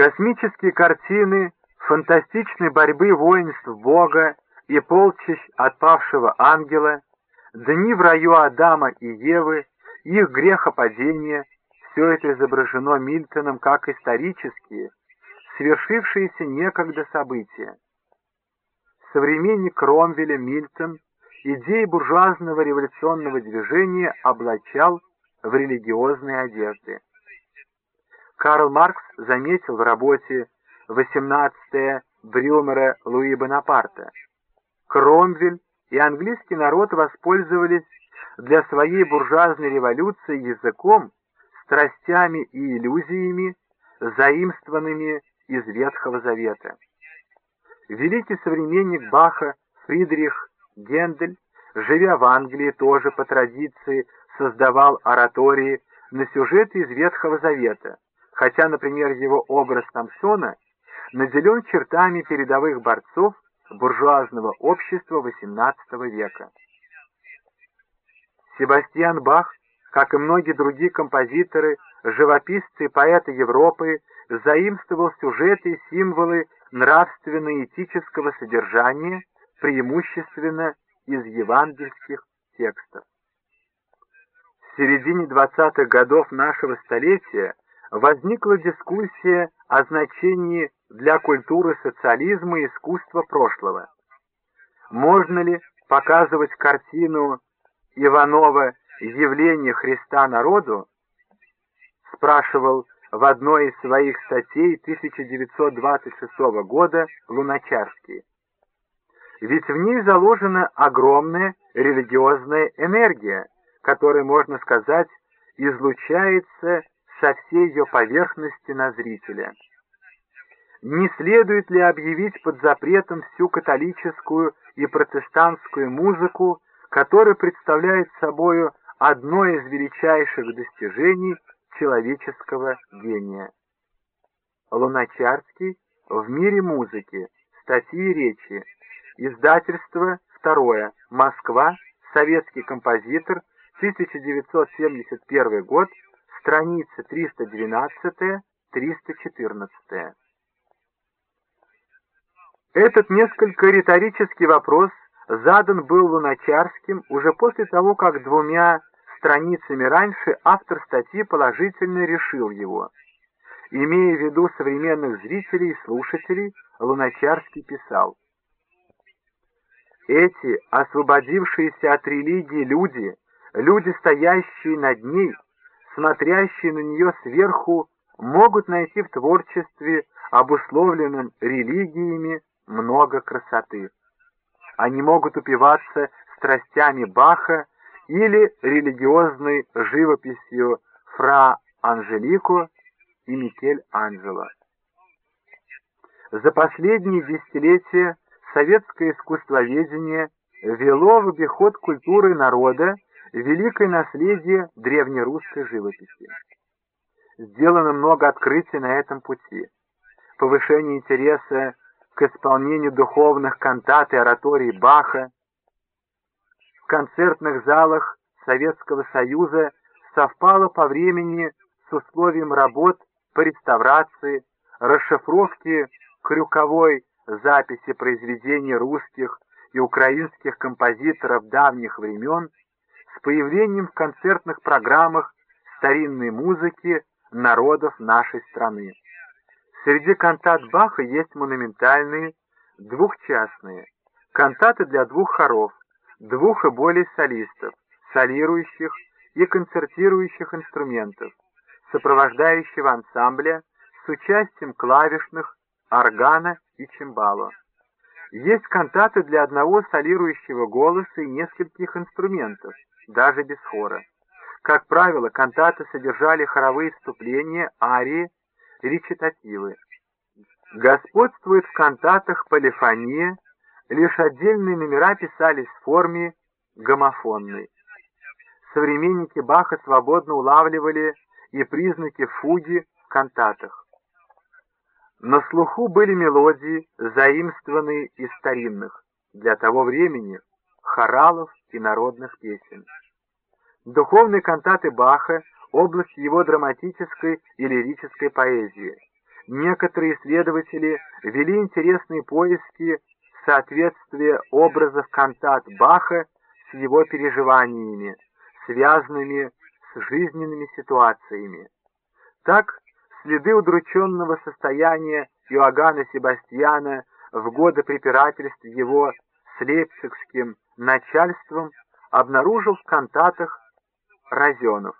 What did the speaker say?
Космические картины фантастичной борьбы воинств Бога и полчищ отпавшего ангела, дни в раю Адама и Евы, их грехопадение — все это изображено Мильтоном как исторические, свершившиеся некогда события. Современник Кромвеля Мильтон идеи буржуазного революционного движения облачал в религиозные одежды. Карл Маркс заметил в работе «18 Брюмера Луи Бонапарта». Кромвель и английский народ воспользовались для своей буржуазной революции языком, страстями и иллюзиями, заимствованными из Ветхого Завета. Великий современник Баха Фридрих Гендель, живя в Англии, тоже по традиции создавал оратории на сюжеты из Ветхого Завета, хотя, например, его образ Самсона наделен чертами передовых борцов буржуазного общества XVIII века. Себастьян Бах, как и многие другие композиторы, живописцы и поэты Европы, заимствовал сюжеты и символы нравственно-этического содержания, преимущественно из евангельских текстов. В середине 20-х годов нашего столетия возникла дискуссия о значении для культуры социализма и искусства прошлого. Можно ли показывать картину Иванова «Явление Христа народу», спрашивал в одной из своих статей 1926 года Луначарский. Ведь в ней заложена огромная религиозная энергия, которая, можно сказать, излучается со всей ее поверхности на зрителя. Не следует ли объявить под запретом всю католическую и протестантскую музыку, которая представляет собою одно из величайших достижений человеческого гения? Луначарский в мире музыки. Статьи и речи. Издательство второе. Москва. Советский композитор. 1971 год. Страница 312-314. Этот несколько риторический вопрос задан был Луначарским уже после того, как двумя страницами раньше автор статьи положительно решил его. Имея в виду современных зрителей и слушателей, Луначарский писал эти освободившиеся от религии люди, люди, стоящие над ней, смотрящие на нее сверху, могут найти в творчестве, обусловленном религиями, много красоты. Они могут упиваться страстями Баха или религиозной живописью Фра Анжелико и Микель Анджело. За последние десятилетия советское искусствоведение вело в обиход культуры народа великое наследие древнерусской живописи. Сделано много открытий на этом пути. Повышение интереса к исполнению духовных кантат и ораторий Баха в концертных залах Советского Союза совпало по времени с условием работ по реставрации, расшифровке крюковой записи произведений русских и украинских композиторов давних времен с появлением в концертных программах старинной музыки народов нашей страны. Среди кантат Баха есть монументальные, двухчастные, кантаты для двух хоров, двух и более солистов, солирующих и концертирующих инструментов, сопровождающего ансамбля с участием клавишных, органа и чимбало. Есть кантаты для одного солирующего голоса и нескольких инструментов, даже без хора. Как правило, кантаты содержали хоровые вступления, арии, речитативы. Господствует в кантатах полифония, лишь отдельные номера писались в форме гомофонной. Современники Баха свободно улавливали и признаки фуги в кантатах. На слуху были мелодии, заимствованные из старинных, для того времени, хоралов и народных песен. Духовные кантаты Баха — область его драматической и лирической поэзии. некоторые исследователи вели интересные поиски соответствия образов кантат Баха с его переживаниями, связанными с жизненными ситуациями. Так, следы удрученного состояния Иоганна Себастьяна в годы препирательств его с лейпцигским начальством обнаружил в кантатах Разенов.